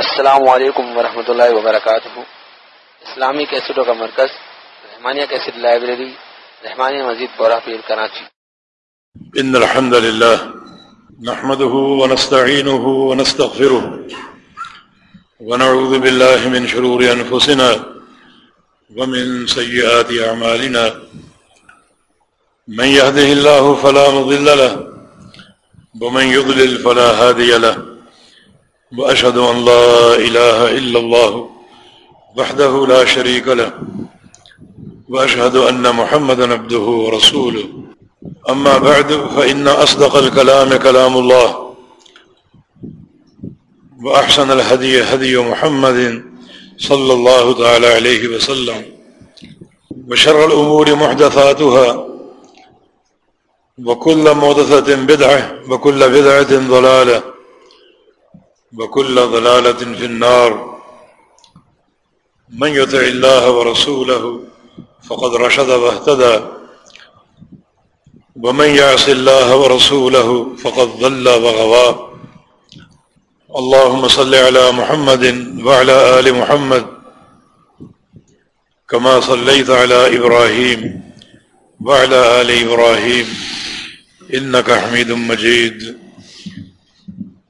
السلام علیکم ورحمۃ اللہ وبرکاتہ۔ اسلامی کیسٹوں کا مرکز، رحمانیہ کیسٹ لائبریری، رحمانیہ مزید بورا پیر کراچی۔ ان الحمد لله نحمده ونستعينه ونستغفره ونعوذ بالله من شرور انفسنا ومن سيئات اعمالنا۔ من يهده الله فلا مضل له، ومن يضلل فلا هادي له۔ وأشهد أن لا إله إلا الله وحده لا شريك له وأشهد أن محمد نبده ورسوله. أما بعد، فإن أصدق الكلام كلام الله وأحسن الهدي هدي محمد صلى الله تعالى عليه وسلم وشر الأمور محدثاتها وكل موضثة بدعة وكل بدعة ضلالة وكل ضلالة في النار. من يطع الله ورسوله فقد رشد واهتدى. ومن يعص الله ورسوله فقد ضل وغوى. اللهم صل على محمد وعلى آل محمد كما صليت على إبراهيم وعلى آل إبراهيم. إنك حميد مجيد.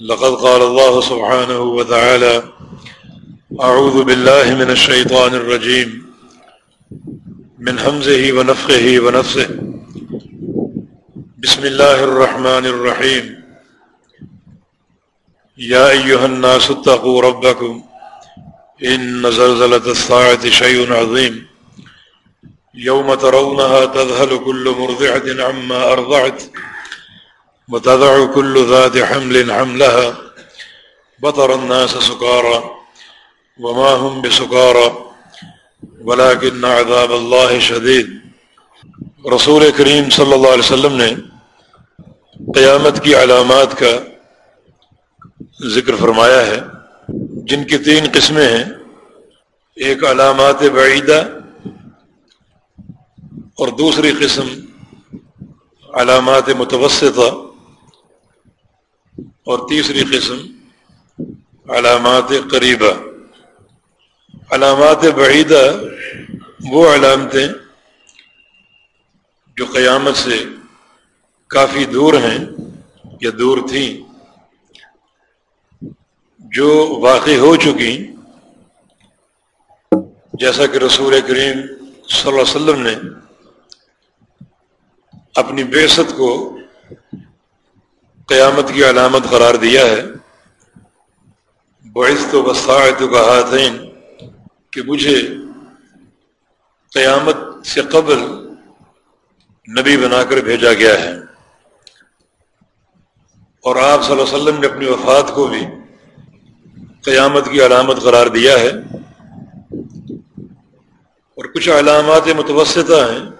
لقد قال الله سبحانه وتعالى أعوذ بالله من الشيطان الرجيم. من همزه ونفخه ونفسه. بسم الله الرحمن الرحيم. يا أيها الناس اتقوا ربكم. إن زلزلة الساعة شيء عظيم. يوم ترونها تذهل كل مرضعة عما أرضعت. وتضع كل ذات حمل حملها. بطر الناس سكارا وما هم بسكارا ولكن عذاب الله شديد. رسول کریم صلی اللہ علیہ وسلم نے قیامت کی علامات کا ذکر فرمایا ہے، جن کی تین قسمیں ہیں۔ ایک علامات بعیدہ اور دوسری قسم علامات متوسطہ۔ اور تیسری قسم، علامات قریبہ۔ علامات بعیدہ وہ علامتیں جو قیامت سے کافی دور ہیں یا دور تھیں، جو واقع ہو چکی۔ جیسا کہ رسول کریم صلی اللہ علیہ وسلم نے اپنی بیست کو قیامت کی علامت قرار دیا ہے۔ باعث تو بساعت کہا کہ مجھے قیامت سے قبل نبی بنا کر بھیجا گیا ہے۔ اور آپ صلی اللہ علیہ وسلم نے اپنی وفات کو بھی قیامت کی علامت قرار دیا ہے۔ اور کچھ علامات متوسطہ ہیں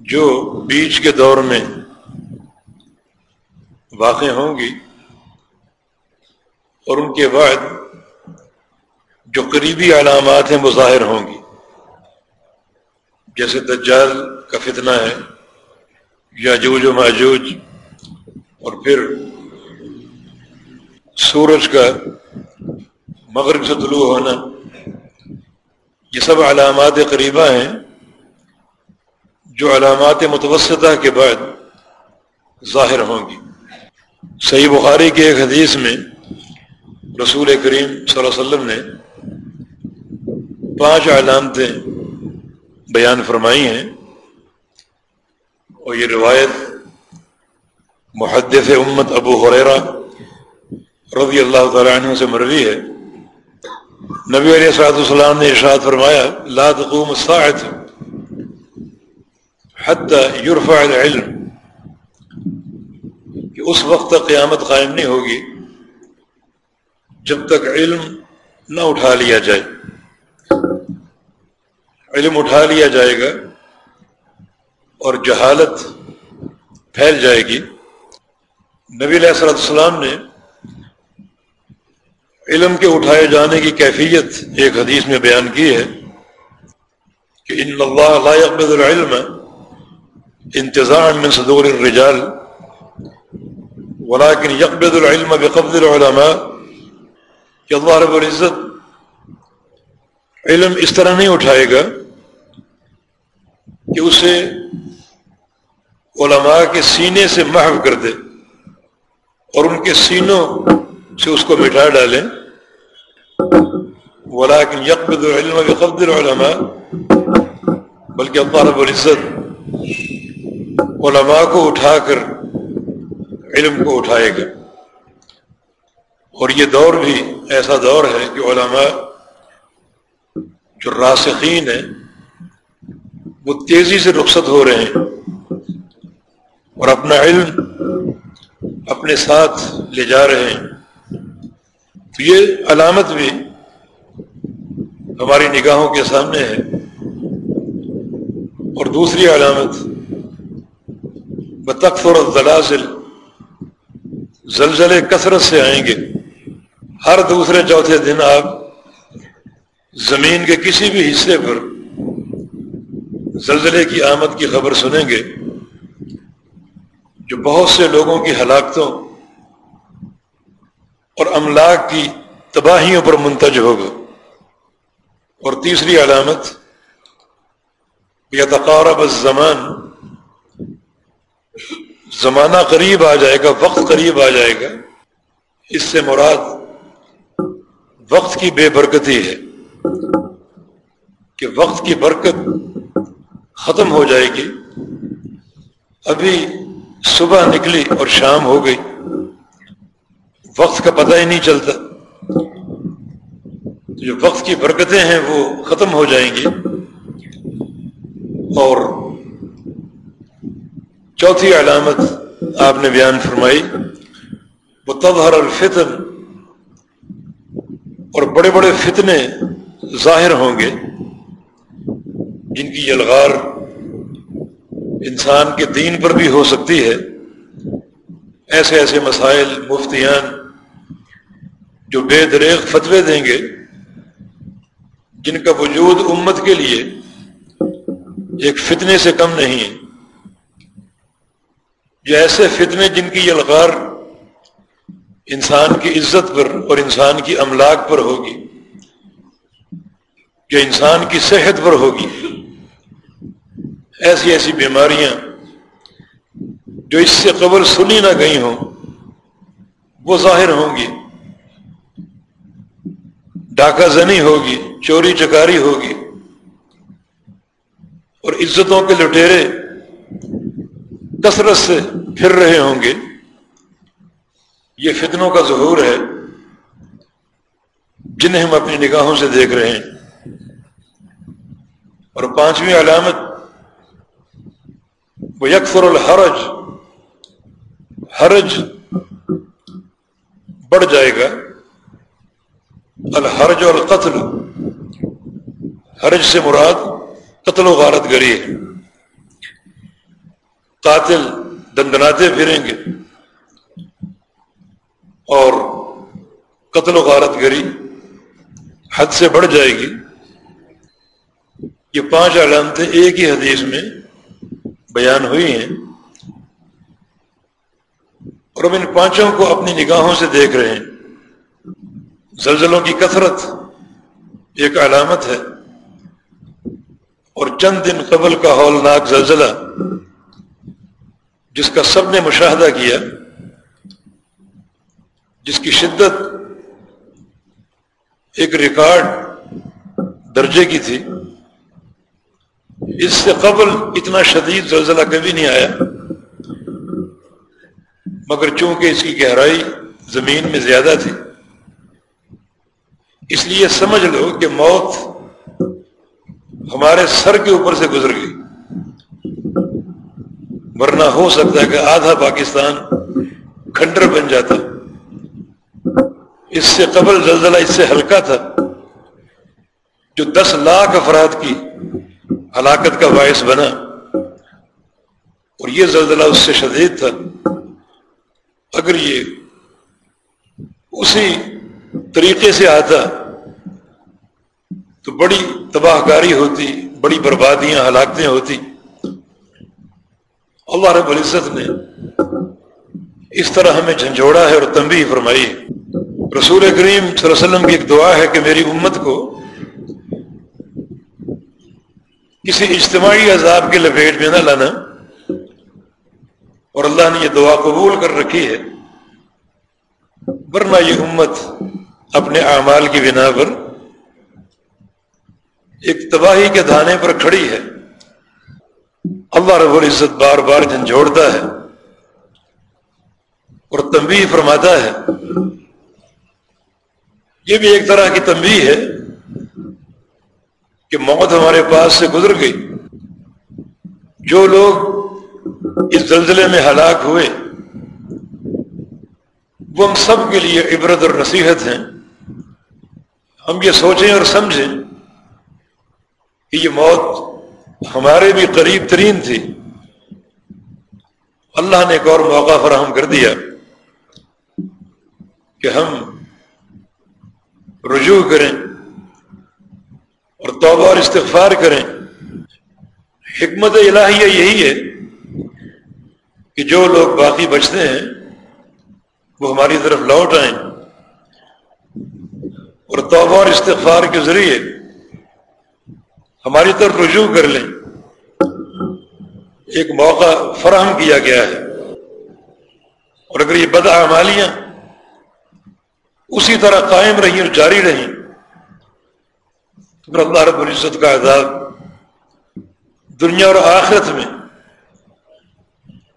جو بیچ کے دور میں واقع ہوں گی اور ان کے بعد جو قریبی علامات ہیں وہ ظاہر ہوں گی۔ جیسے دجال کا فتنہ ہے یا جوج و ماجوج، اور پھر سورج کا مغرب سے طلوع ہونا، یہ سب علامات قریبہ ہیں جو علامات متوسطہ کے بعد ظاہر ہوں گی۔ صحیح بخاری کی ایک حدیث میں رسول کریم صلی اللہ علیہ وسلم نے پانچ علامتیں بیان فرمائی ہیں اور یہ روایت محدث امت ابو حریرا رضی اللہ تعالیٰ عنہ سے مروی ہے۔ نبی علیہ صلاحت السلام نے ارشاد فرمایا، لا تقوم الساعت حتی یرفع العلم۔ اس وقت تک قیامت قائم نہیں ہوگی جب تک علم نہ اٹھا لیا جائے۔ علم اٹھا لیا جائے گا اور جہالت پھیل جائے گی۔ نبی علیہ السلام السلام نے علم کے اٹھائے جانے کی کیفیت ایک حدیث میں بیان کی ہے کہ ان اللہ لا يقبض العلم انتظام من صدور الرجال ولكن يقبض العلم بقبض العلماء کہ اللہ رب العزت علم اس طرح نہیں اٹھائے گا کہ اسے علماء کے سینے سے محو کر دے اور ان کے سینوں سے اس کو مٹا ڈالیں۔ ولیکن یقبد العلم بقبد العلماء بلکہ اللہ رب العزت علماء کو اٹھا کر علم کو اٹھائے گا اور یہ دور بھی ایسا دور ہے کہ علماء، جو راسخین ہیں، وہ تیزی سے رخصت ہو رہے ہیں۔ اور اپنا علم اپنے ساتھ لے جا رہے ہیں۔ تو یہ علامت بھی ہماری نگاہوں کے سامنے ہے۔ اور دوسری علامت، بطخر الزلازل زلزلے کثرت سے آئیں گے۔ ہر دوسرے چوتھے دن آپ زمین کے کسی بھی حصے پر زلزلے کی آمد کی خبر سنیں گے۔ جو بہت سے لوگوں کی ہلاکتوں اور املاک کی تباہیوں پر منتج ہوگا۔ اور تیسری علامت یا تقارب الزمان زمانہ قریب آ جائے گا، وقت قریب آ جائے گا۔ اس سے مراد وقت کی بے برکتی ہے کہ وقت کی برکت ختم ہو جائے گی۔ ابھی صبح نکلی اور شام ہو گئی۔ وقت کا پتہ ہی نہیں چلتا۔ جو وقت کی برکتیں ہیں وہ ختم ہو جائیں گی۔ اور چوتھی علامت آپ نے بیان فرمائی وہ تبہر الفتن اور بڑے بڑے فتنے ظاہر ہوں گے، جن کی یلغار انسان کے دین پر بھی ہو سکتی ہے۔ ایسے ایسے مسائل، مفتیان جو بے دریغ فتوے دیں گے، جن کا وجود امت کے لیے ایک فتنے سے کم نہیں ہے۔ یہ ایسے فتنے جن کی یلغار انسان کی عزت پر اور انسان کی املاک پر ہوگی جو انسان کی صحت پر ہوگی، ایسی ایسی بیماریاں جو اس سے قبل سنی نہ گئی ہوں، وہ ظاہر ہوں گی، ڈاکہ زنی ہوگی، چوری چکاری ہوگی، اور عزتوں کے لٹیرے کثرت سے پھر رہے ہوں گے۔ یہ فتنوں کا ظہور ہے۔ جنہیں ہم اپنی نگاہوں سے دیکھ رہے ہیں۔ اور پانچویں علامت وہ یکفر الحرج، حرج بڑھ جائے گا۔ الحرج اور قتل حرج سے مراد قتل و غارت گری ہے۔ قاتل دندناتے پھریں گے اور قتل و غارت گری حد سے بڑھ جائے گی۔ یہ پانچ علامتیں ایک ہی حدیث میں بیان ہوئی ہیں۔ اور ہم ان پانچوں کو اپنی نگاہوں سے دیکھ رہے ہیں۔ زلزلوں کی کثرت ایک علامت ہے۔ اور چند دن قبل کا ہولناک زلزلہ جس کا سب نے مشاہدہ کیا، جس کی شدت ایک ریکارڈ درجے کی تھی، اس سے قبل اتنا شدید زلزلہ کبھی نہیں آیا، مگر چونکہ اس کی گہرائی زمین میں زیادہ تھی، اس لیے سمجھ لو کہ موت ہمارے سر کے اوپر سے گزر گئی۔ ورنہ ہو سکتا ہے کہ آدھا پاکستان کھنڈر بن جاتا۔ اس سے قبل زلزلہ اس سے ہلکا تھا۔ جو دس لاکھ افراد کی ہلاکت کا باعث بنا۔ اور یہ زلزلہ اس سے شدید تھا۔ اگر یہ اسی طریقے سے آتا تو بڑی تباہ کاری ہوتی، بڑی بربادیاں، ہلاکتیں ہوتی۔ اللہ رب العزت نے اس طرح ہمیں جھنجھوڑا ہے اور تنبیہ فرمائی۔ ہے رسول کریم صلی اللہ علیہ وسلم کی ایک دعا ہے کہ میری امت کو کسی اجتماعی عذاب کے لپیٹ میں نہ لانا۔ اور اللہ نے یہ دعا قبول کر رکھی ہے۔ ورنہ یہ امت اپنے اعمال کی بنا پر ایک تباہی کے دھانے پر کھڑی ہے۔ اللہ رب العزت بار بار جھنجھوڑتا ہے اور تنبیہ فرماتا ہے۔ یہ بھی ایک طرح کی تنبیہ ہے کہ موت ہمارے پاس سے گزر گئی۔ جو لوگ اس زلزلے میں ہلاک ہوئے، وہ ہم سب کے لیے عبرت اور نصیحت ہیں۔ ہم یہ سوچیں اور سمجھیں کہ یہ موت ہمارے بھی قریب ترین تھی۔ اللہ نے ایک اور موقع فراہم کر دیا کہ ہم رجوع کریں اور توبہ اور استغفار کریں۔ حکمت الہیہ یہی ہے کہ جو لوگ باقی بچتے ہیں، وہ ہماری طرف لوٹ آئیں اور توبہ اور استغفار کے ذریعے ہماری طرف رجوع کر لیں۔ ایک موقع فراہم کیا گیا ہے۔ اور اگر یہ بدعمالیاں اسی طرح قائم رہیں اور جاری رہیں پھر اللہ رب العزت کا عذاب دنیا اور آخرت میں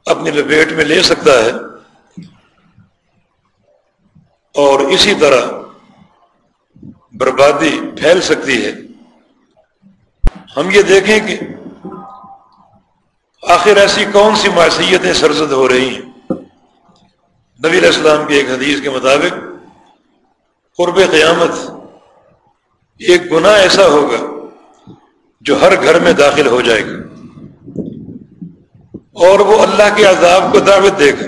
اپنی لپیٹ میں لے سکتا ہے۔ اور اسی طرح بربادی پھیل سکتی ہے۔ ہم یہ دیکھیں کہ آخر ایسی کون سی معصیتیں سرزد ہو رہی ہیں؟ نبی علیہ السلام کی ایک حدیث کے مطابق قرب قیامت ایک گناہ ایسا ہوگا جو ہر گھر میں داخل ہو جائے گا اور وہ اللہ کے عذاب کو دعوت دے گا۔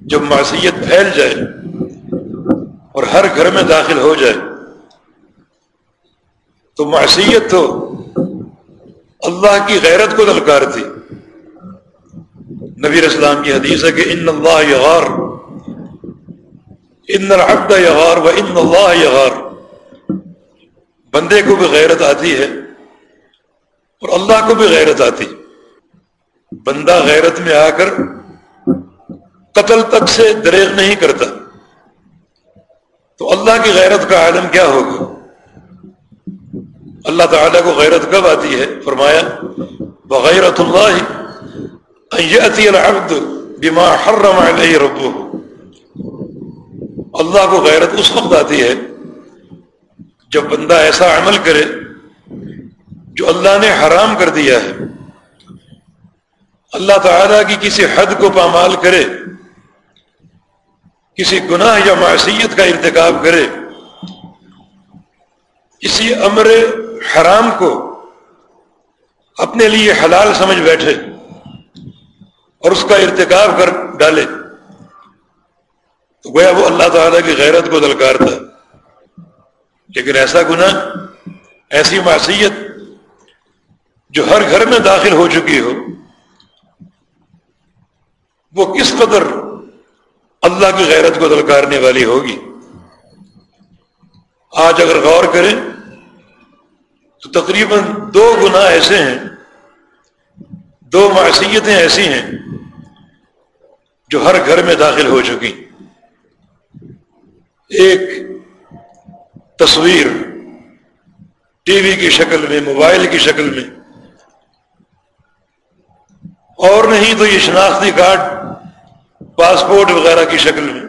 جب معصیت پھیل جائے اور ہر گھر میں داخل ہو جائے تو معصیت تو اللہ کی غیرت کو دلکار تھی۔ نبی اسلام کی حدیث ہے کہ ان اللہ یغار، ان العبد یغار و ان اللہ یغار۔ بندے کو بھی غیرت آتی ہے اور اللہ کو بھی غیرت آتی۔ بندہ غیرت میں آ کر قتل تک سے دریغ نہیں کرتا۔ تو اللہ کی غیرت کا عالم کیا ہوگا؟ اللہ تعالیٰ کو غیرت کب آتی ہے؟ فرمایا بغیرت اللہ العبد بما حرم علیہ ربو اللہ کو غیرت اس وقت آتی ہے جب بندہ ایسا عمل کرے جو اللہ نے حرام کر دیا ہے۔ اللہ تعالیٰ کی کسی حد کو پامال کرے، کسی گناہ یا معصیت کا ارتکاب کرے، اسی امر حرام کو اپنے لیے حلال سمجھ بیٹھے اور اس کا ارتکاب کر ڈالے، تو گویا وہ اللہ تعالیٰ کی غیرت کو دلکارتا لیکن ایسا گناہ، ایسی معصیت جو ہر گھر میں داخل ہو چکی ہو، وہ کس قدر اللہ کی غیرت کو دلکارنے والی ہوگی؟ آج اگر غور کریں تو تقریباً دو گناہ ایسے ہیں، دو معصیتیں ایسی ہیں جو ہر گھر میں داخل ہو چکی۔ ایک تصویر ٹی وی کی شکل میں، موبائل کی شکل میں۔ اور نہیں تو یہ شناختی کارڈ پاسپورٹ وغیرہ کی شکل میں۔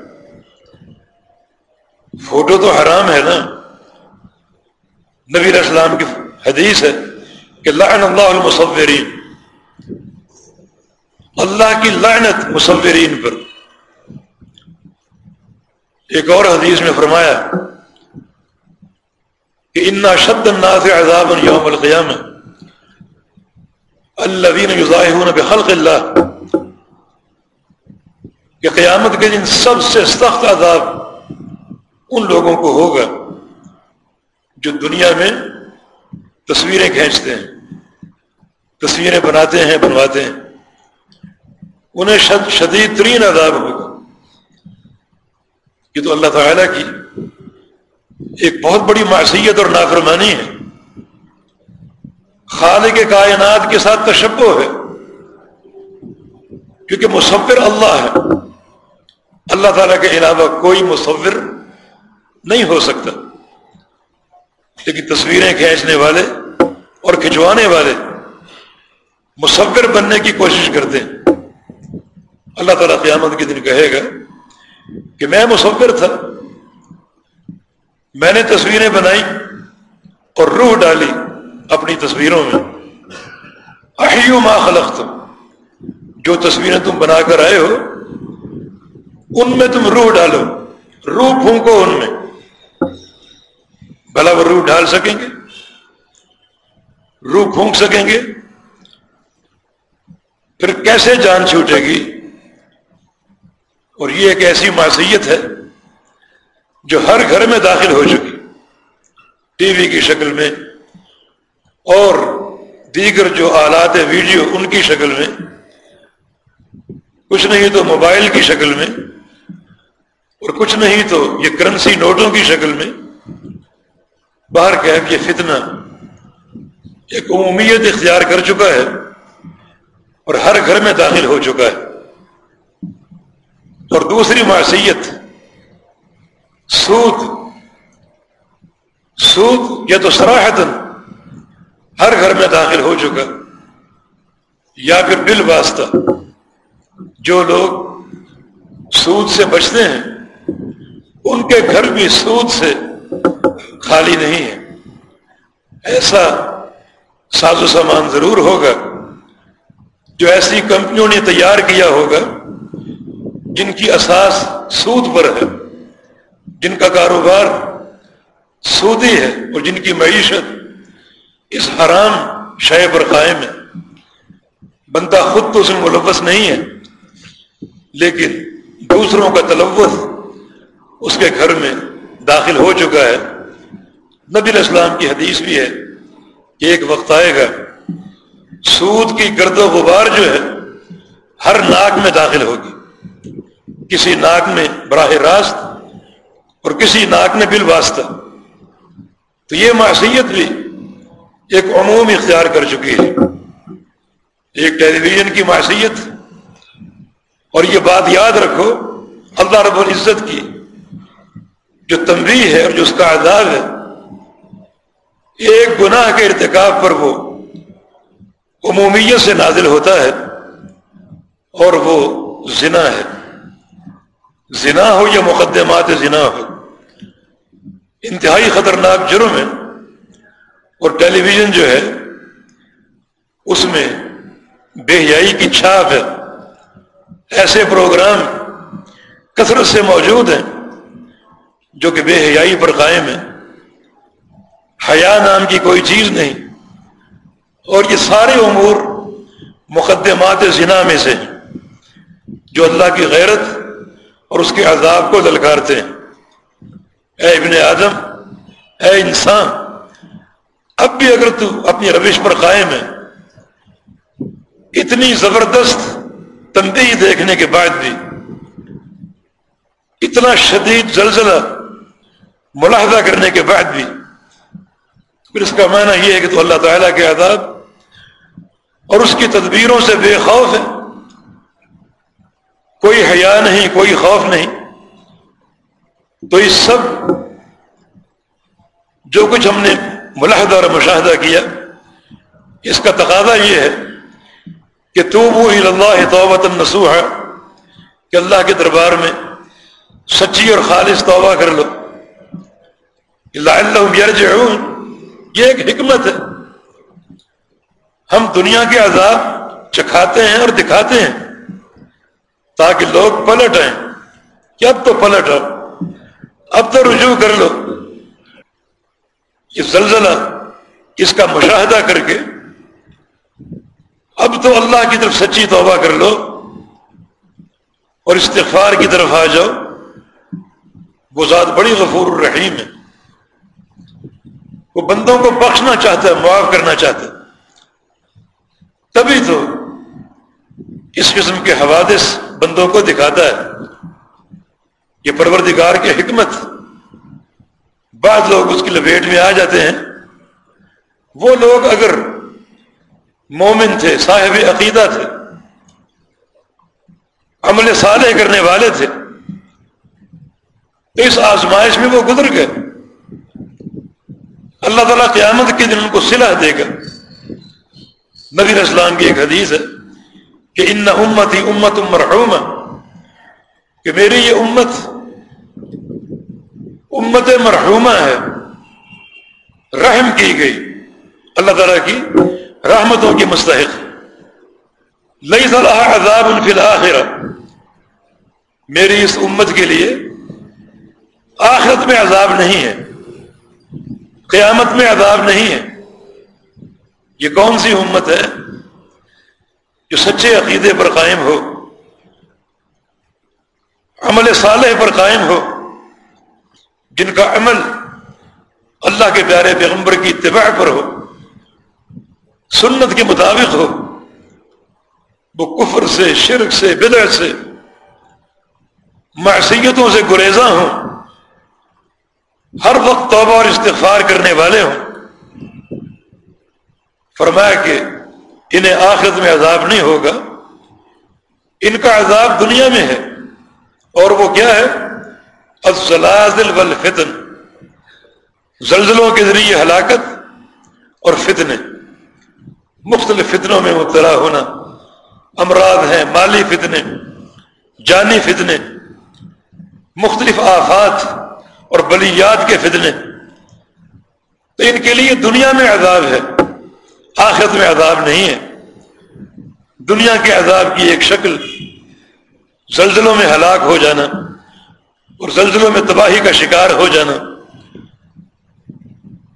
فوٹو تو حرام ہے نا۔ نبی اسلام کی حدیث ہے کہ لعن اللہ المصورین۔ اللہ کی لعنت مصورین پر۔ ایک اور حدیث میں فرمایا کہ انا شد الناس عذاب یوم القیام الذین یظاہرون بخلق اللہ۔ کہ قیامت کے دن سب سے سخت عذاب ان لوگوں کو ہوگا جو دنیا میں تصویریں کھینچتے ہیں، تصویریں بناتے ہیں، بنواتے ہیں۔ انہیں شدید ترین عذاب ہوگا۔ یہ تو اللہ تعالیٰ کی ایک بہت بڑی معصیت اور نافرمانی ہے۔ خالق کائنات کے ساتھ تشبہ ہے۔ کیونکہ مصور اللہ ہے۔ اللہ تعالیٰ کے علاوہ کوئی مصور نہیں ہو سکتا۔ لیکن تصویریں کھینچنے والے اور کھنچوانے والے مصور بننے کی کوشش کرتے ہیں۔ اللہ تعالیٰ قیامت کے دن کہے گا کہ میں مصور تھا۔ میں نے تصویریں بنائی اور روح ڈالی اپنی تصویروں میں۔ احیو ما خلق تم جو تصویریں تم بنا کر آئے ہو، ان میں تم روح ڈالو۔ روح پھونکو ان میں۔ بھلا وہ روح ڈال سکیں گے؟ روح پھونک سکیں گے؟ پھر کیسے جان چھوٹے گی؟ اور یہ ایک ایسی معصیت ہے جو ہر گھر میں داخل ہو چکی۔ ٹی وی کی شکل میں اور دیگر جو آلات ویڈیو ان کی شکل میں، کچھ نہیں تو موبائل کی شکل میں، اور کچھ نہیں تو یہ کرنسی نوٹوں کی شکل میں۔ باہر کہ یہ فتنہ ایک عمومیت اختیار کر چکا ہے اور ہر گھر میں داخل ہو چکا ہے۔ اور دوسری معصیت، سود۔ سود یا تو سراہتن ہر گھر میں داخل ہو چکا، یا پھر بل واسطہ۔ جو لوگ سود سے بچتے ہیں، ان کے گھر بھی سود سے خالی نہیں ہے۔ ایسا ساز و سامان ضرور ہوگا۔ جو ایسی کمپنیوں نے تیار کیا ہوگا، جن کی اساس سود پر ہے، جن کا کاروبار سودی ہے اور جن کی معیشت اس حرام شے پر قائم ہے۔ بندہ خود تو اس میں ملوث نہیں ہے، لیکن دوسروں کا تلوث اس کے گھر میں داخل ہو چکا ہے۔ نبی الاسلام کی حدیث بھی ہے کہ ایک وقت آئے گا، سود کی گرد و غبار جو ہے، ہر ناک میں داخل ہوگی۔ کسی ناک میں براہ راست اور کسی ناک نے بل واسطہ تو یہ معصیت بھی ایک عموم اختیار کر چکی ہے۔ ایک ٹیلی ویژن کی معصیت۔ اور یہ بات یاد رکھو، اللہ رب العزت کی جو تنبیہ ہے اور جو اس کا عذاب ہے ایک گناہ کے ارتکاب پر وہ عمومیت سے نازل ہوتا ہے اور وہ زنا ہے۔ زنا ہو یا مقدمات زنا ہو، انتہائی خطرناک جرم ہے۔ اور ٹیلی ویژن جو ہے، اس میں بے حیائی کی چھاپ ہے۔ ایسے پروگرام کثرت سے موجود ہیں جو کہ بے حیائی پر قائم ہے حیا نام کی کوئی چیز نہیں۔ اور یہ سارے امور مقدمات زنا میں سے جو اللہ کی غیرت اور اس کے عذاب کو دلکارتے ہیں۔ اے ابن آدم، اے انسان، اب بھی اگر تو اپنی روش پر قائم ہے، اتنی زبردست تنبیہ دیکھنے کے بعد بھی، اتنا شدید زلزلہ ملاحدہ کرنے کے بعد بھی پھر اس کا معنی یہ ہے کہ تو اللہ تعالیٰ کے عذاب اور اس کی تدبیروں سے بے خوف ہے۔ کوئی حیا نہیں، کوئی خوف نہیں۔ تو اس سب جو کچھ ہم نے ملاحدہ اور مشاہدہ کیا، اس کا تقاضا یہ ہے کہ تو وہ اللہ توبت النسوح کہ اللہ کے دربار میں سچی اور خالص توبہ کر لو۔ اللہ یہ ایک حکمت ہے۔ ہم دنیا کے عذاب چکھاتے ہیں اور دکھاتے ہیں تاکہ لوگ پلٹ آئیں۔ کہ اب تو پلٹ آؤ۔ اب تو رجوع کر لو۔ یہ زلزلہ اس کا مشاہدہ کر کے اب تو اللہ کی طرف سچی توبہ کر لو اور استغفار کی طرف آ جاؤ۔ وہ ذات بڑی غفور الرحیم ہے۔ وہ بندوں کو بخشنا چاہتا ہے، معاف کرنا چاہتا ہے۔ تبھی تو اس قسم کے حوادث بندوں کو دکھاتا ہے۔ یہ پروردگار کی حکمت۔ بعض لوگ اس کی لپیٹ میں آ جاتے ہیں۔ وہ لوگ اگر مومن تھے، صاحب عقیدہ تھے، عمل صالح کرنے والے تھے، تو اس آزمائش میں وہ گزر گئے۔ اللہ تعالیٰ قیامت کے دن ان کو صلح دے گا۔ نبی اسلام کی ایک حدیث ہے کہ ان امت ہی امت مرحوم کہ میری یہ امت امت مرحومہ ہے۔ رحم کی گئی۔ اللہ تعالیٰ کی رحمتوں کی مستحق۔ لئی صلاح عذاب فی الآخرہ میری اس امت کے لیے آخرت میں عذاب نہیں ہے۔ قیامت میں عذاب نہیں ہے۔ یہ کون سی امت ہے جو سچے عقیدے پر قائم ہو، عمل صالح پر قائم ہو، جن کا عمل اللہ کے پیارے پیغمبر کی اتباع پر ہو، سنت کے مطابق ہو، وہ کفر سے، شرک سے، بدعت سے، معصیتوں سے گریزاں ہوں۔ ہر وقت توبہ اور استغفار کرنے والے ہوں۔ فرمایا کہ انہیں آخرت میں عذاب نہیں ہوگا۔ ان کا عذاب دنیا میں ہے۔ اور وہ کیا ہے؟ الزلازل والفتن۔ زلزلوں کے ذریعے ہلاکت اور فتنے۔ مختلف فتنوں میں مبتلا ہونا۔ امراض ہیں، مالی فتنے، جانی فتنے۔ مختلف آفات۔ اور بلیات کے فتنے تو ان کے لیے دنیا میں عذاب ہے، آخرت میں عذاب نہیں ہے۔ دنیا کے عذاب کی ایک شکل زلزلوں میں ہلاک ہو جانا اور زلزلوں میں تباہی کا شکار ہو جانا۔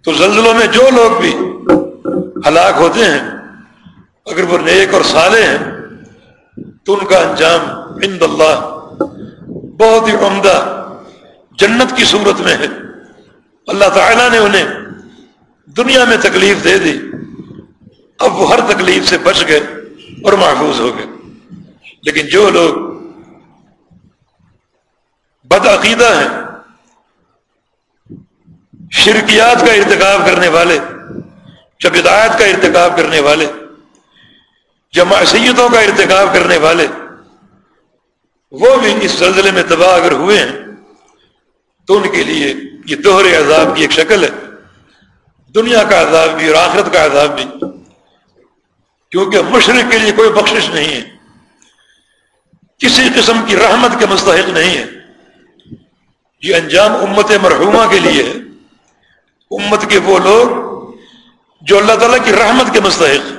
تو زلزلوں میں جو لوگ بھی ہلاک ہوتے ہیں، اگر وہ نیک اور سالے ہیں، تو ان کا انجام عند اللہ بہت ہی عمدہ جنت کی صورت میں ہے۔ اللہ تعالیٰ نے انہیں دنیا میں تکلیف دے دی۔ اب وہ ہر تکلیف سے بچ گئے اور محفوظ ہو گئے۔ لیکن جو لوگ بدعقیدہ ہیں، شرکیات کا ارتکاب کرنے والے، چبدایت کا ارتکاب کرنے والے معصیتوں کا ارتکاب کرنے والے، وہ بھی اس سلسلے میں تباہ اگر ہوئے ہیں تو ان کے لیے یہ دوہرے عذاب کی ایک شکل ہے۔ دنیا کا عذاب بھی اور آخرت کا عذاب بھی۔ کیونکہ مشرق کے لیے کوئی بخشش نہیں ہے۔ کسی قسم کی رحمت کے مستحق نہیں ہے۔ یہ انجام امت مرحومہ کے لیے ہے۔ امت کے وہ لوگ جو اللہ تعالیٰ کی رحمت کے مستحق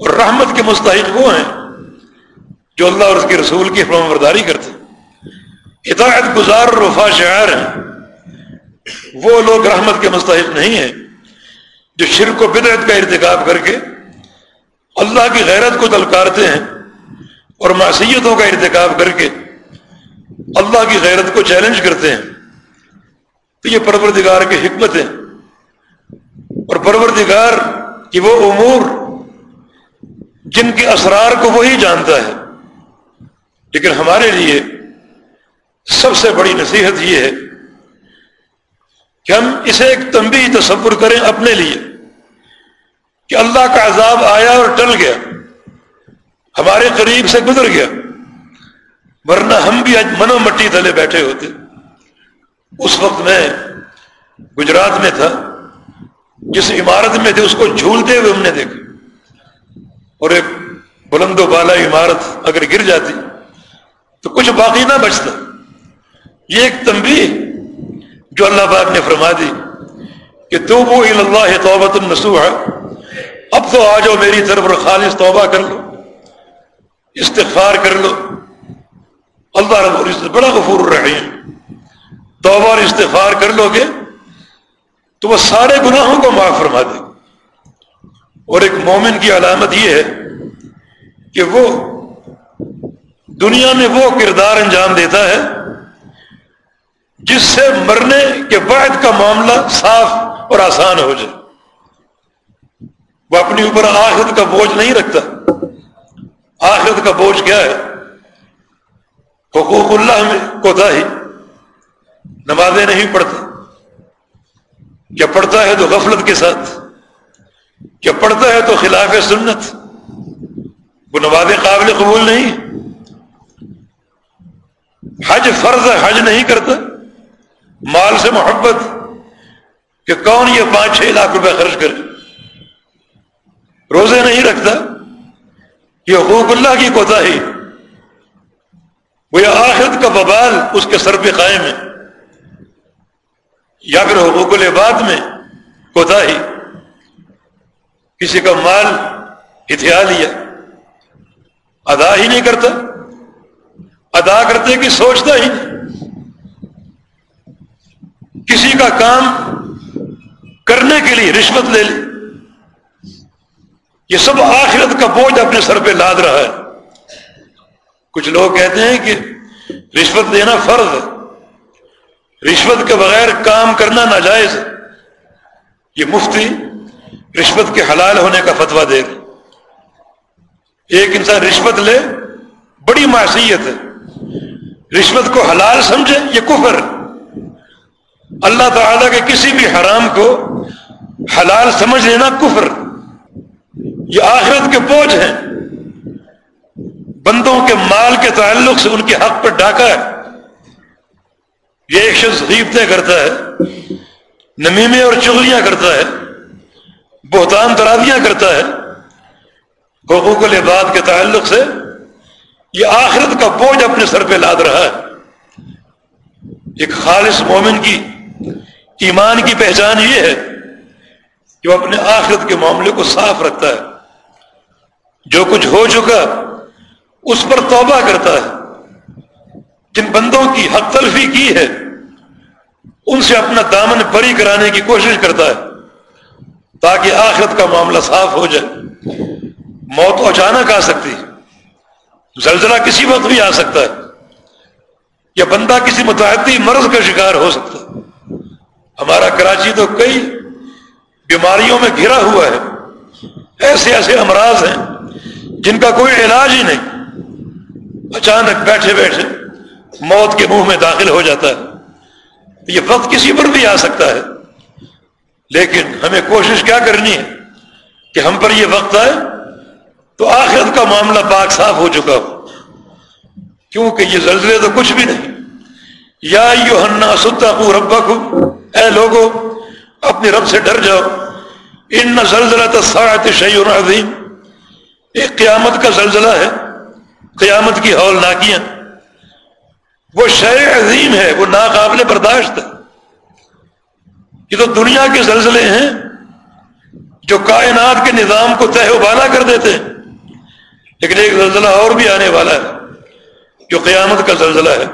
اور رحمت کے مستحق وہ ہیں جو اللہ اور اس کے رسول کی فرم برداری کرتے اطاعت گزار اور وفا شعار ہیں وہ لوگ رحمت کے مستحق نہیں ہیں جو شرک و بدعت کا ارتکاب کر کے اللہ کی غیرت کو تلکارتے ہیں اور معصیتوں کا ارتکاب کر کے اللہ کی غیرت کو چیلنج کرتے ہیں۔ تو یہ پروردگار کی حکمت ہے۔ اور پروردگار کی وہ امور جن کے اسرار کو وہی جانتا ہے۔ لیکن ہمارے لیے سب سے بڑی نصیحت یہ ہے کہ ہم اسے ایک تنبی تصور کریں اپنے لیے کہ اللہ کا عذاب آیا اور ٹل گیا، ہمارے قریب سے گزر گیا، ورنہ ہم بھی آج منو مٹی تلے بیٹھے ہوتے۔ اس وقت میں گجرات میں تھا، جس عمارت میں تھے، اس کو جھولتے ہوئے ہم نے دیکھا۔ اور ایک بلند و بالا عمارت اگر گر جاتی تو کچھ باقی نہ بچتا۔ یہ ایک تنبیہ جو اللہ پاک نے فرما دی کہ تو وہ اللہ توبت النسو ہے اب تو آ جاؤ میری طرف اور خالص توبہ کر لو، استغفار کر لو۔ اللہ رب العزت بڑا غفور الرحیم۔ توبہ اور استغفار کر لو گے تو وہ سارے گناہوں کو معاف فرما دے۔ اور ایک مومن کی علامت یہ ہے کہ وہ دنیا میں وہ کردار انجام دیتا ہے جس سے مرنے کے بعد کا معاملہ صاف اور آسان ہو جائے۔ وہ اپنی اوپر آخرت کا بوجھ نہیں رکھتا۔ آخرت کا بوجھ کیا ہے؟ حقوق اللہ میں کوتا ہی۔ نمازیں نہیں پڑھتا۔ کیا پڑھتا ہے تو غفلت کے ساتھ۔ کیا پڑھتا ہے تو خلاف سنت۔ وہ نمازیں قابل قبول نہیں۔ حج فرض حج نہیں کرتا۔ مال سے محبت کہ کون یہ پانچ چھ لاکھ روپے خرچ کرے؟ روزے نہیں رکھتا؟ یہ حقوق اللہ کی کوتا ہی۔ وہ یہ آخرت کا ببال اس کے سر پہ قائم ہے۔ یا پھر حقوق العباد میں کوتا ہی۔ کسی کا مال ہتھیا لیا، ادا ہی نہیں کرتا۔ ادا کرتے کہ سوچتا ہی۔ نہیں کسی کا کام کرنے کے لیے رشوت لے لی۔ یہ سب آخرت کا بوجھ اپنے سر پہ لاد رہا ہے۔ کچھ لوگ کہتے ہیں کہ رشوت دینا فرض ہے۔ رشوت کے بغیر کام کرنا ناجائز ہے۔ یہ مفتی رشوت کے حلال ہونے کا فتویٰ دے رہے ایک انسان رشوت لے، بڑی معصیت ہے۔ رشوت کو حلال سمجھے، یہ کفر ہے۔ اللہ تعالیٰ کے کسی بھی حرام کو حلال سمجھ لینا کفر۔ یہ آخرت کے بوجھ ہیں۔ بندوں کے مال کے تعلق سے ان کے حق پر ڈاکہ ہے۔ یہ ایک شخص غیبتیں کرتا ہے، نمیمے اور چغلیاں کرتا ہے، بہتان درادیاں کرتا ہے۔ حقوق العباد کے تعلق سے یہ آخرت کا بوجھ اپنے سر پہ لاد رہا ہے۔ ایک خالص مومن کی ایمان کی پہچان یہ ہے کہ وہ اپنے آخرت کے معاملے کو صاف رکھتا ہے۔ جو کچھ ہو چکا اس پر توبہ کرتا ہے۔ جن بندوں کی حق تلفی کی ہے، ان سے اپنا دامن بری کرانے کی کوشش کرتا ہے تاکہ آخرت کا معاملہ صاف ہو جائے۔ موت اچانک آ سکتی، زلزلہ کسی وقت بھی آ سکتا ہے، یا بندہ کسی متحدی مرض کا شکار ہو سکتا ہے۔ ہمارا کراچی تو کئی بیماریوں میں گھرا ہوا ہے۔ ایسے ایسے امراض ہیں جن کا کوئی علاج ہی نہیں۔ اچانک بیٹھے بیٹھے موت کے منہ میں داخل ہو جاتا ہے۔ یہ وقت کسی پر بھی آ سکتا ہے۔ لیکن ہمیں کوشش کیا کرنی ہے کہ ہم پر یہ وقت آئے تو آخرت کا معاملہ پاک صاف ہو چکا ہو۔ کیونکہ یہ زلزلے تو کچھ بھی نہیں۔ یا یو ہننا ستا کو ربا کو اے لوگو، اپنے رب سے ڈر جاؤ۔ ان زلزلہ تصاعت شعی عظیم۔ ایک قیامت کا زلزلہ ہے۔ قیامت کی ہول ناکیاں وہ شے عظیم ہے، وہ ناقابل برداشت ہے۔ یہ تو دنیا کے زلزلے ہیں، جو کائنات کے نظام کو تہ ابالا کر دیتے ہیں۔ لیکن ایک زلزلہ اور بھی آنے والا ہے، جو قیامت کا زلزلہ ہے۔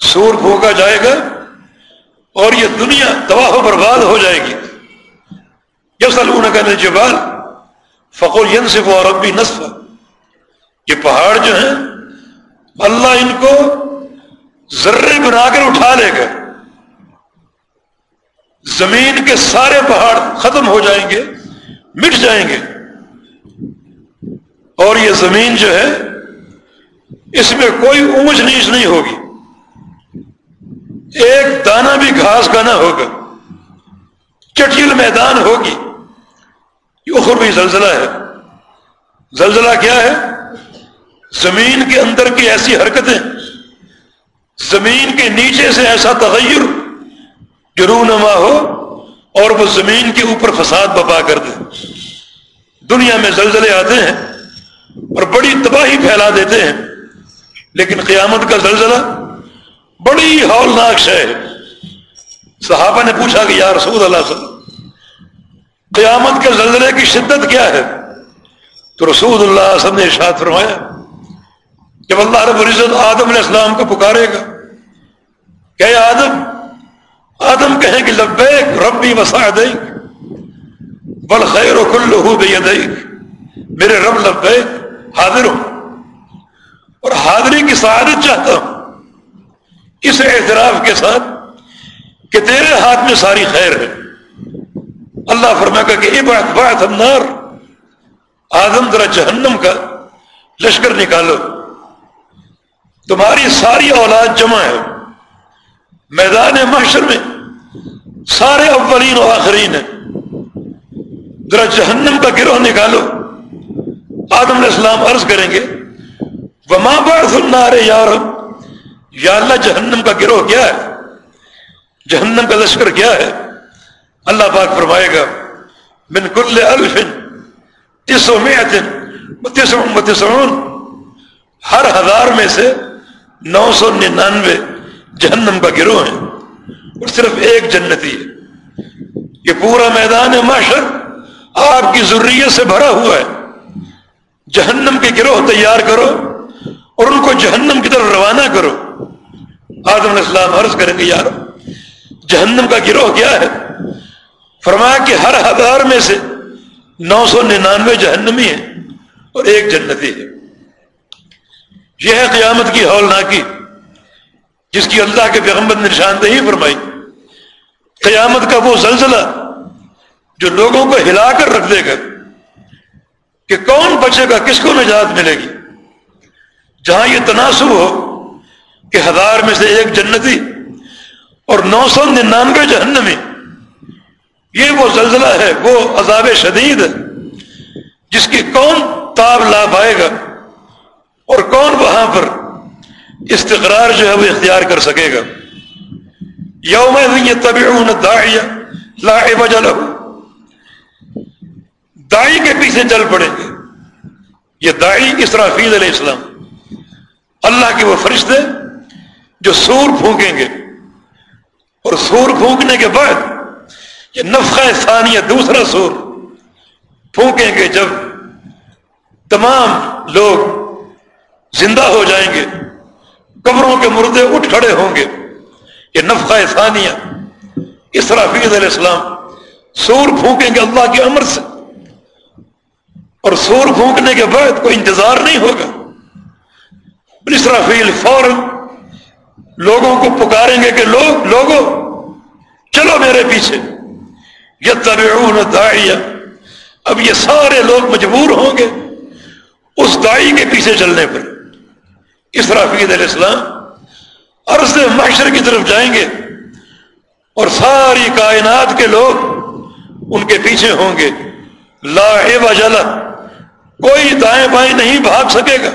سور پھونکا جائے گا۔ اور یہ دنیا تباہ و برباد ہو جائے گی۔ یہ سلون کا نجبال فقول ینصف اور ربی نصف۔ یہ پہاڑ جو ہیں، اللہ ان کو ذرے بنا کر اٹھا لے گا زمین کے سارے پہاڑ ختم ہو جائیں گے، مٹ جائیں گے۔ اور یہ زمین جو ہے، اس میں کوئی اونچ نیچ نہیں ہوگی۔ ایک دانہ بھی گھاس کا نہ ہوگا۔ چٹیل میدان ہوگی۔ یہ اخروی زلزلہ ہے۔ زلزلہ کیا ہے؟ زمین کے اندر کی ایسی حرکتیں۔ زمین کے نیچے سے ایسا تغیر جو رونما ہو اور وہ زمین کے اوپر فساد بپا کر دے۔ دنیا میں زلزلے آتے ہیں اور بڑی تباہی پھیلا دیتے ہیں۔ لیکن قیامت کا زلزلہ بڑی ہولناک ہے۔ صحابہ نے پوچھا کہ یا رسول اللہ صلی اللہ قیامت کے زلزلے کی شدت کیا ہے؟ تو رسول اللہ وسلم نے ارشاد فرمایا، جب اللہ رب العزت آدم علیہ السلام کو پکارے گا، کہ آدم آدم کہیں کہ لبیک ربی وسا دے بل خیر و کل ہو میرے رب لبیک حاضر ہوں اور حاضری کی سعادت چاہتا ہوں۔ اس اعتراف کے ساتھ کہ تیرے ہاتھ میں ساری خیر ہے۔ اللہ فرما کا کہ بات بات النار، آدم ذرا جہنم کا لشکر نکالو۔ تمہاری ساری اولاد جمع ہے۔ میدان محشر میں سارے اولین و آخرین ہیں۔ ذرا جہنم کا گروہ نکالو۔ آدم علیہ السلام عرض کریں گے، وما بعث النار یار یا اللہ جہنم کا گروہ کیا ہے؟ جہنم کا لشکر کیا ہے؟ اللہ پاک فرمائے گا، من کل الف تسعون، ہر ہزار میں سے نو سو ننانوے جہنم کا گروہ ہے اور صرف ایک جنتی ہے۔ یہ پورا میدان معاشر آپ کی ضروریت سے بھرا ہوا ہے۔ جہنم کے گروہ تیار کرو اور ان کو جہنم کی طرف روانہ کرو۔ آدم علیہ السلام عرض کریں گے یار جہنم کا گروہ کیا ہے؟ فرمایا کہ ہر ہزار میں سے نو سو ننانوے جہنمی ہیں اور ایک جنتی ہے۔ یہ ہے قیامت کی ہولناکی، جس کی اللہ کے پیغمبر نے نشاندہی فرمائی۔ قیامت کا وہ زلزلہ جو لوگوں کو ہلا کر رکھ دے گا کہ کون بچے گا، کس کو نجات ملے گی؟ جہاں یہ تناسب ہو کہ ہزار میں سے ایک جنتی اور نو سو ننانوے جہنمی. یہ وہ زلزلہ ہے، وہ عذاب شدید ہے جس کی کون تاب لا پائے گا اور کون وہاں پر استقرار جو ہے وہ اختیار کر سکے گا. یوم طبی لا وجہ دائی کے پیچھے چل پڑیں گے یہ دائی اسرافیل علیہ السلام، اللہ کے وہ فرشتے جو سور پھونکیں گے۔ اور سور پھونکنے کے بعد یہ نفقہ ثانیہ دوسرا سور پھونکیں گے۔ جب تمام لوگ زندہ ہو جائیں گے، قبروں کے مردے اٹھ کھڑے ہوں گے۔ یہ نفقہ ثانیہ اسرافیل علیہ السلام سور پھونکیں گے اللہ کے امر سے۔ اور سور پھونکنے کے بعد کوئی انتظار نہیں ہوگا۔ اسرافیل فوراً لوگوں کو پکاریں گے کہ لوگ لوگوں، چلو میرے پیچھے۔ یہ طرح اب یہ سارے لوگ مجبور ہوں گے اس دائی کے پیچھے چلنے پر۔ اسرافید علیہ السلام عرض معاشر کی طرف جائیں گے اور ساری کائنات کے لوگ ان کے پیچھے ہوں گے۔ لا وجلا کوئی دائیں بائیں نہیں بھاگ سکے گا۔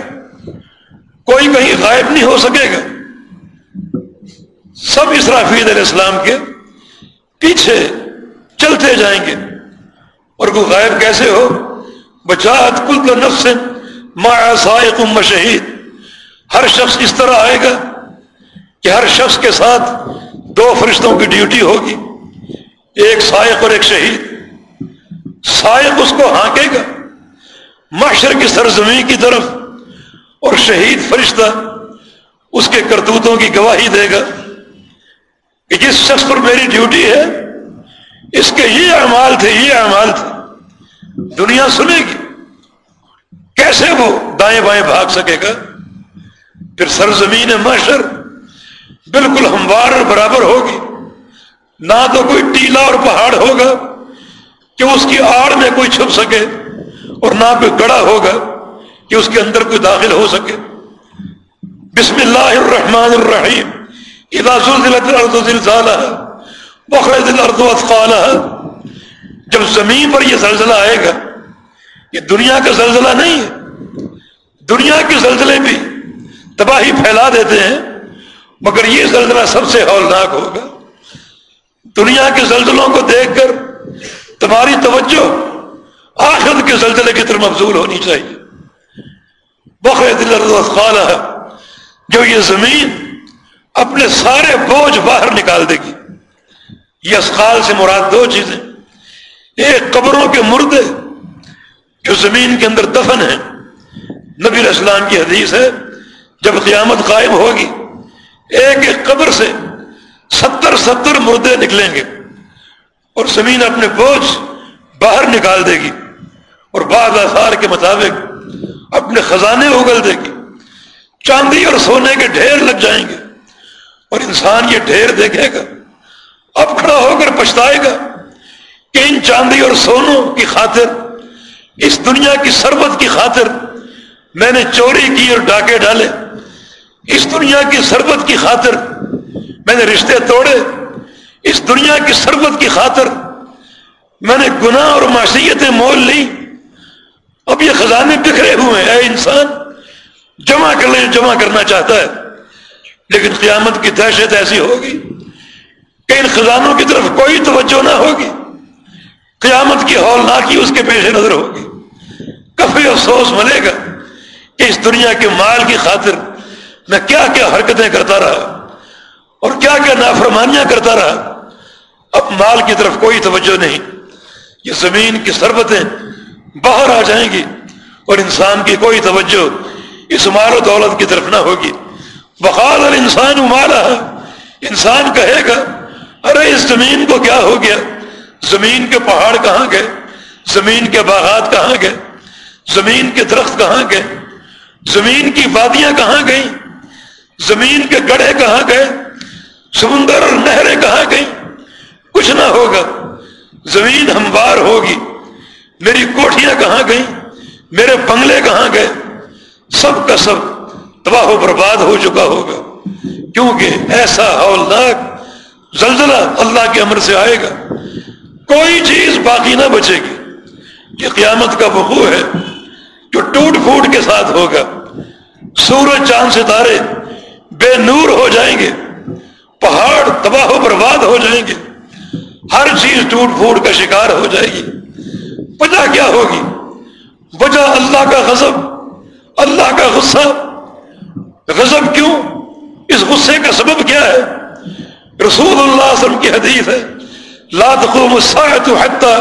کوئی کہیں غائب نہیں ہو سکے گا۔ سب اسرافید علیہ السلام کے پیچھے چلتے جائیں گے۔ اور وہ غائب کیسے ہو؟ بچات کل نفس ما سائق شہید۔ ہر شخص اس طرح آئے گا کہ ہر شخص کے ساتھ دو فرشتوں کی ڈیوٹی ہوگی، ایک سائق اور ایک شہید۔ سائق اس کو ہانکے گا۔ معاشر کی سرزمین کی طرف اور شہید فرشتہ اس کے کرتوتوں کی گواہی دے گا۔ کہ جس شخص پر میری ڈیوٹی ہے، اس کے یہ اعمال تھے، یہ اعمال تھے، دنیا سنے گی۔ کیسے وہ دائیں بائیں بھاگ سکے گا؟ پھر سرزمین معاشر بالکل ہموار اور برابر ہوگی۔ نہ تو کوئی ٹیلا اور پہاڑ ہوگا کہ اس کی آڑ میں کوئی چھپ سکے اور نہ کوئی گڑا ہوگا کہ اس کے اندر کوئی داخل ہو سکے۔ بسم اللہ الرحمن الرحیم۔ اذا زلزلت الارض زلزالها بخرج الارض اثقالها جب زمین پر یہ زلزلہ آئے گا، یہ دنیا کا زلزلہ نہیں ہے، دنیا کے زلزلے بھی تباہی پھیلا دیتے ہیں، مگر یہ زلزلہ سب سے ہولناک ہوگا۔ دنیا کے زلزلوں کو دیکھ کر تمہاری توجہ آخر کے زلزلے کی طرف مبزول ہونی چاہیے۔ بخر دل خالہ جو یہ زمین اپنے سارے بوجھ باہر نکال دے گی۔ یہ اسخال سے مراد دو چیزیں۔ ایک قبروں کے مردے جو زمین کے اندر دفن ہیں۔ نبی اسلام کی حدیث ہے، جب قیامت قائم ہوگی، ایک ایک قبر سے ستر مردے نکلیں گے اور زمین اپنے بوجھ باہر نکال دے گی اور بعض آثار کے مطابق اپنے خزانے اگل دے گی۔ چاندی اور سونے کے ڈھیر لگ جائیں گے۔ اور انسان یہ ڈھیر دیکھے گا، اب کھڑا ہو کر پچھتائے گا کہ ان چاندی اور سونوں کی خاطر، اس دنیا کی سربت کی خاطر میں نے چوری کی اور ڈاکے ڈالے۔ اس دنیا کی سربت کی خاطر میں نے رشتے توڑے۔ اس دنیا کی سربت کی خاطر میں نے گناہ اور معصیتیں مول لی۔ اب یہ خزانے بکھرے ہوئے ہیں۔ اے انسان، جمع کر لیں، جمع کرنا چاہتا ہے۔ لیکن قیامت کی دہشت ایسی ہوگی کہ ان خزانوں کی طرف کوئی توجہ نہ ہوگی۔ قیامت کی ہولناکی اس کے پیش نظر ہوگی۔ کفی افسوس ملے گا کہ اس دنیا کے مال کی خاطر میں کیا کیا حرکتیں کرتا رہا اور کیا کیا نافرمانیاں کرتا رہا۔ اب مال کی طرف کوئی توجہ نہیں۔ یہ زمین کی سربتیں باہر آ جائیں گی اور انسان کی کوئی توجہ اس مال و دولت کی طرف نہ ہوگی۔ بخال اور انسان مالا. انسان کہے گا، ارے، اس زمین کو کیا ہو گیا؟ زمین کے پہاڑ کہاں گئے؟ زمین کے باغات کہاں گئے؟ زمین کے درخت کہاں گئے؟ زمین کی وادیاں کہاں گئیں؟ زمین کے گڑھے کہاں گئے؟ سمندر اور نہریں کہاں گئیں؟ کچھ نہ ہوگا۔ زمین ہموار ہوگی۔ میری کوٹیاں کہاں گئیں؟ میرے بنگلے کہاں گئے؟ سب کا سب۔ تباہ و برباد ہو چکا ہوگا۔ کیونکہ ایسا ہولناک زلزلہ اللہ کے امر سے آئے گا۔ کوئی چیز باقی نہ بچے گی۔ یہ قیامت کا وقوع ہے جو ٹوٹ پھوٹ کے ساتھ ہوگا۔ سورج، چاند، ستارے بے نور ہو جائیں گے۔ پہاڑ تباہ و برباد ہو جائیں گے۔ ہر چیز ٹوٹ پھوٹ کا شکار ہو جائے گی۔ وجہ کیا ہوگی؟ وجہ اللہ کا غضب، اللہ کا غصہ۔ غضب کیوں؟ اس غصے کا سبب کیا ہے؟ رسول اللہ صلی اللہ علیہ وسلم کی حدیث ہے، لا تقوم الساعة حتى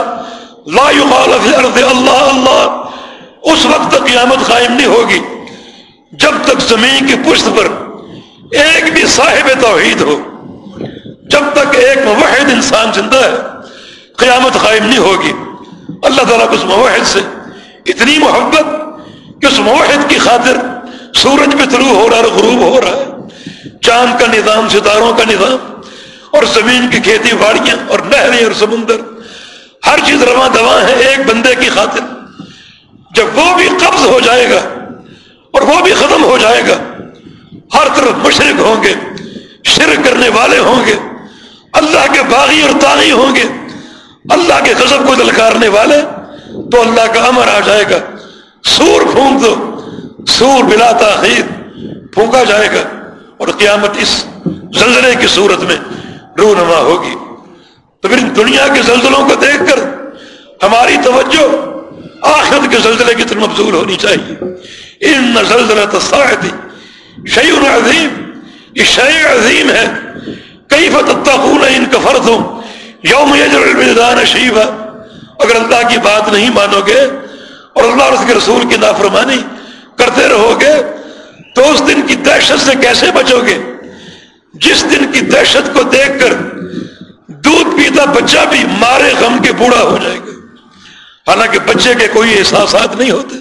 لا يقال في الارض اللہ اللہ۔ اس وقت تک قیامت قائم نہیں ہوگی، جب تک زمین کی پشت پر ایک بھی صاحب توحید ہو۔ جب تک ایک موحد انسان زندہ ہے، قیامت قائم نہیں ہوگی۔ اللہ تعالیٰ کو اس موحد سے اتنی محبت کہ اس موحد کی خاطر سورج میں طلوع ہو رہا ہے، غروب ہو رہا ہے۔ چاند کا نظام، ستاروں کا نظام اور زمین کی کھیتی باڑیاں اور نہریں اور سمندر۔ ہر چیز رواں دواں ہے ایک بندے کی خاطر۔ جب وہ بھی قبض ہو جائے گا اور وہ بھی ختم ہو جائے گا، ہر طرف مشرق ہوں گے، شرک کرنے والے ہوں گے، اللہ کے باغی اور تاغی ہوں گے، اللہ کے غضب کو دلکارنے والے، تو اللہ کا امر آ جائے گا۔ سور پھونک دو۔ سور بلا تاخیر، پھونکا جائے گا اور قیامت اس زلزلے کی صورت میں رونما ہوگی۔ تو پھر دنیا کے زلزلوں کو دیکھ کر ہماری توجہ آخرت کے زلزلے کی طرف مبزول ہونی چاہیے۔ ان زلزلہ ساحتی شعی عظیم، یہ شعی عظیم ہے۔ کئی فتح ان کا فرض ہوں یوم یجر شیبہ۔ اگر اللہ کی بات نہیں مانو گے اور اللہ اس کے رسول کی نافرمانی کرتے رہو گے تو اس دن کی دہشت سے کیسے بچو گے جس دن کی دہشت کو دیکھ کر دودھ پیتا بچہ بھی مارے غم کے بوڑھا ہو جائے گا۔ حالانکہ بچے کے کوئی احساسات نہیں ہوتے،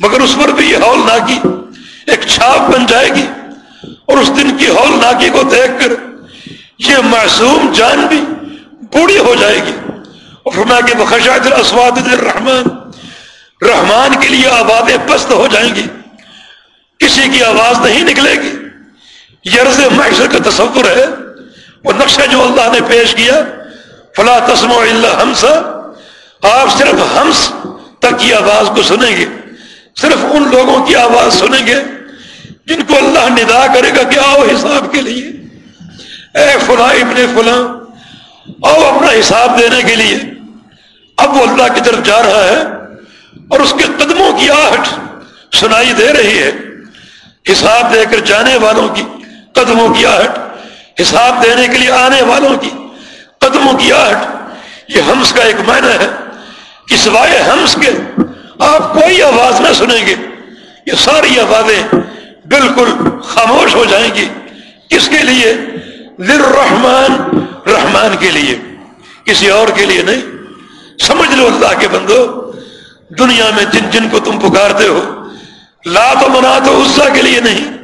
مگر اس پر بھی یہ ہول ناکی ایک چھاپ بن جائے گی۔ اور اس دن کی ہول ناکی کو دیکھ کر یہ معصوم جان بھی بوڑھی ہو جائے گی۔ اور فرمایا کہ بخشات الاسواد الرحمن رحمان کے لیے آبادیں پست ہو جائیں گی۔ کسی کی آواز نہیں نکلے گی۔ یرز معاشر کا تصور ہے۔ وہ نقشہ جو اللہ نے پیش کیا، فلا تسم اللہ ہمس آپ صرف ہمس تک کی آواز کو سنیں گے۔ صرف ان لوگوں کی آواز سنیں گے جن کو اللہ ندا کرے گا کہ آؤ حساب کے لیے۔ اے فلاں ابن فلاں، آؤ اپنا حساب دینے کے لیے۔ اب وہ اللہ کی طرف جا رہا ہے۔ اور اس کے قدموں کی آہٹ سنائی دے رہی ہے۔ حساب دے کر جانے والوں کی قدموں کی آہٹ، حساب دینے کے لیے آنے والوں کی قدموں کی آہٹ۔ یہ ہمس کا ایک معنی ہے کہ سوائے ہمس کے آپ کوئی آواز نہ سنیں گے۔ یہ ساری آوازیں بالکل خاموش ہو جائیں گی۔ کس کے لیے؟ رحمان رحمان کے لیے۔ کسی اور کے لیے نہیں۔ سمجھ لو اللہ کے بندو۔ دنیا میں جن جن کو تم پکارتے ہو، لا تو منا تو اسا کے لیے نہیں،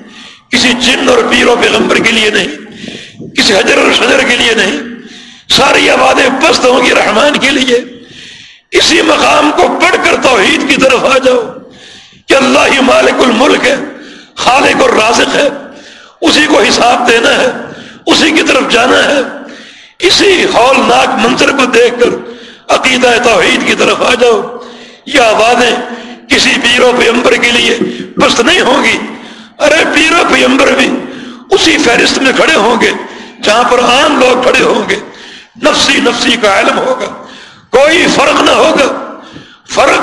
کسی جن اور پیر و پیغمبر کے لیے نہیں، کسی حجر اور شجر کے لیے نہیں، ساری آبادیں پست ہوں گی رحمان کے لیے۔ اسی مقام کو پڑھ کر توحید کی طرف آ جاؤ کہ اللہ ہی مالک الملک ہے، خالق اور رازق ہے۔ اسی کو حساب دینا ہے، اسی کی طرف جانا ہے۔ اسی ہولناک منظر کو دیکھ کر عقیدہ توحید کی طرف آ جاؤ۔ یہ آوازیں کسی پیرو پیمبر کے لیے پست نہیں ہوں گی۔ ارے پیرو پیمبر بھی اسی فہرست میں کھڑے ہوں گے جہاں پر عام لوگ کھڑے ہوں گے۔ نفسی نفسی کا علم ہوگا، کوئی فرق نہ ہوگا۔ فرق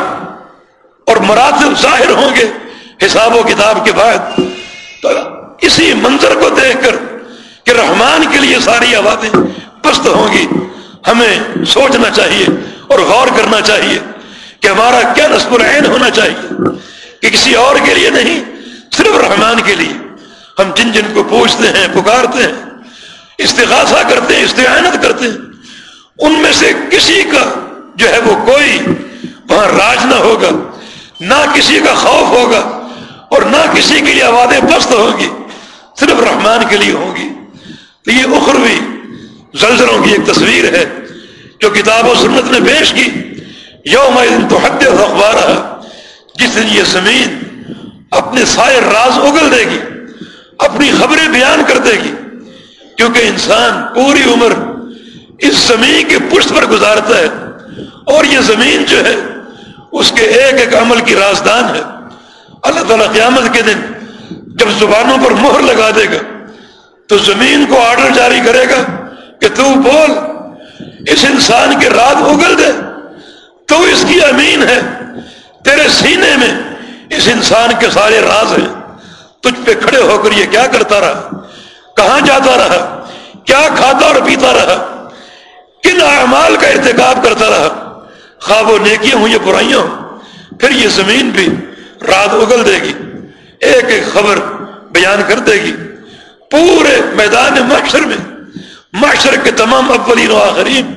اور مراتب ظاہر ہوں گے حساب و کتاب کے بعد۔ تو اسی منظر کو دیکھ کر کہ رحمان کے لیے ساری آوازیں پست ہوں گی۔ ہمیں سوچنا چاہیے اور غور کرنا چاہیے۔ کہ ہمارا کیا نصب العین ہونا چاہیے؟ کہ کسی اور کے لیے نہیں، صرف رحمان کے لیے۔ ہم جن جن کو پوچھتے ہیں، پکارتے ہیں، استغاثہ کرتے ہیں، استعانت کرتے ہیں، ان میں سے کسی کا جو ہے وہ کوئی وہاں راج نہ ہوگا، نہ کسی کا خوف ہوگا اور نہ کسی کے لیے آوازیں پست ہوگی صرف رحمان کے لیے ہوگی تو یہ اخروی زلزلوں کی ایک تصویر ہے جو کتاب و سنت نے پیش کی۔ یوم تو حد اخبار جس دن یہ زمین اپنے سائے راز اگل دے گی، اپنی خبریں بیان کر دے گی، کیونکہ انسان پوری عمر اس زمین کے پشت پر گزارتا ہے اور یہ زمین جو ہے، اس کے ایک ایک عمل کی رازدان ہے۔ اللہ تعالیٰ قیامت کے دن جب زبانوں پر مہر لگا دے گا، تو زمین کو آرڈر جاری کرے گا کہ تو بول، اس انسان کے رات اگل دے۔ تو اس کی امین ہے۔ تیرے سینے میں اس انسان کے سارے راز ہیں۔ تجھ پہ کھڑے ہو کر یہ کیا کرتا رہا؟ کہاں جاتا رہا؟ کیا کھاتا اور پیتا رہا؟ کن اعمال کا ارتکاب کرتا رہا؟ خواب و نیکیاں ہوں یا برائیاں؟ ہوں پھر یہ زمین بھی رات اگل دے گی، ایک ایک خبر بیان کر دے گی۔ پورے میدان معاشر میں معاشر کے تمام اولین و آخرین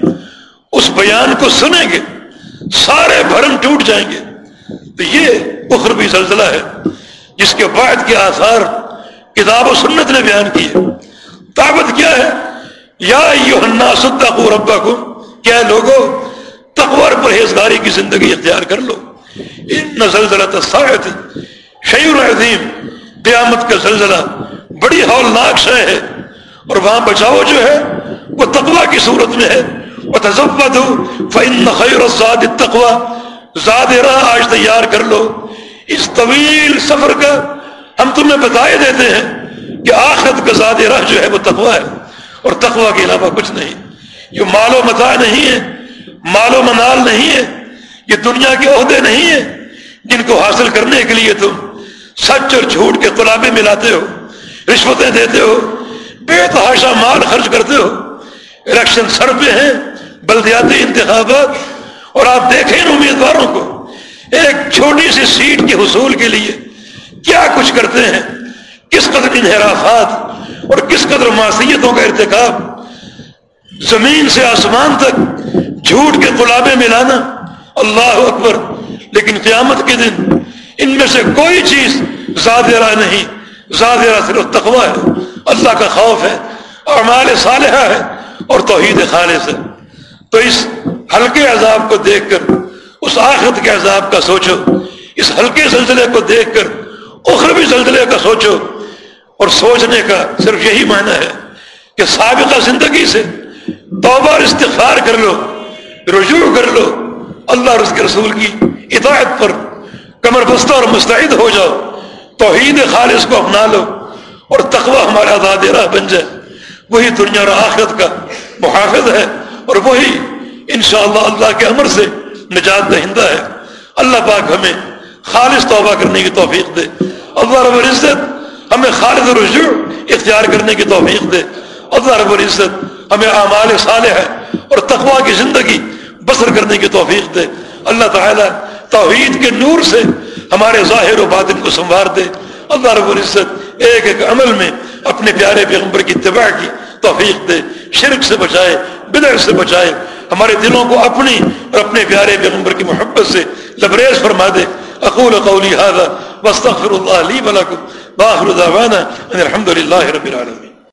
اس بیان کو سنیں گے۔ سارے بھرم ٹوٹ جائیں گے۔ تو یہ اخروی زلزلہ ہے، جس کے بعد کے آثار کتاب و سنت نے بیان کی ہے طاقت کیا ہے؟ یا ربکم کیا لوگو تقور پرہیزگاری کی زندگی اختیار کر لو۔ ان زلزلہ شعور عظیم۔ قیامت کا زلزلہ بڑی ہولناک شے ہے، اور وہاں بچاؤ جو ہے، وہ تقوا کی صورت میں ہے۔ فَإِنَّ خَيْرَ الزَّادِ التَّقْوَى. زاد راہ آج تیار کر لو. اس طویل سفر کا ہم تمہیں بتائے دیتے ہیں کہ آخرت کا زاد راہ جو ہے وہ تقوی ہے اور تقوی کے علاوہ کچھ نہیں. یہ مال و متا نہیں ہے، مال و منال نہیں ہے، یہ دنیا کے عہدے نہیں ہیں جن کو حاصل کرنے کے لیے تم سچ اور جھوٹ کے قلابے ملاتے ہو، رشوتیں دیتے ہو، بے تحاشا مال خرچ کرتے ہو۔ الیکشن سر پہ ہیں بلدیاتی انتخابات اور آپ دیکھیں ان امیدواروں کو، ایک چھوٹی سی سیٹ کے حصول کے لیے کیا کچھ کرتے ہیں؟ کس قدر انحرافات اور کس قدر معصیتوں کا ارتکاب؟ زمین سے آسمان تک جھوٹ کے گلابے میں لانا اللہ اکبر، لیکن قیامت کے دن ان میں سے کوئی چیز زیادہ نہیں زیادہ صرف تقوی ہے، اللہ کا خوف ہے، اعمال صالحہ ہے اور توحید خالص ہے۔ تو اس ہلکے عذاب کو دیکھ کر، اس آخرت کے عذاب کا سوچو، اس ہلکے زلزلے کو دیکھ کر، اخروی زلزلے کا سوچو۔ اور سوچنے کا صرف یہی معنی ہے کہ سابقہ زندگی سے توبہ اور استغفار کر لو، رجوع کر لو، اللہ اور اس کے رسول کی اطاعت پر کمر بستہ اور مستعد ہو جاؤ۔ توحید خالص کو اپنا لو اور تقوی ہمارا آزاد راہ بن جائے۔ وہی دنیا اور آخرت کا محافظ ہے۔ اور وہی انشاءاللہ اللہ کے امر سے نجات دہندہ ہے۔ اللہ پاک ہمیں خالص توبہ کرنے کی توفیق دے۔ اللہ رب العزت ہمیں خالد رجوع اختیار کرنے کی توفیق دے۔ اللہ رب العزت ہمیں اعمال صالح ہے اور تقوا کی زندگی بسر کرنے کی توفیق دے۔ اللہ تعالیٰ توحید کے نور سے ہمارے ظاہر و باطن کو سنوار دے۔ اللہ رب العزت ایک ایک عمل میں اپنے پیارے پیغمبر کی اتباع کی توفیق دے۔ شرک سے بچائے، بدر سے بچائے، ہمارے دلوں کو اپنی اور اپنے پیارے پیغمبر کی محبت سے لبریز فرما دے۔ اقول قولی هذا واستغفر الله لي ولكم باخر دعوانا ان الحمد لله رب العالمين۔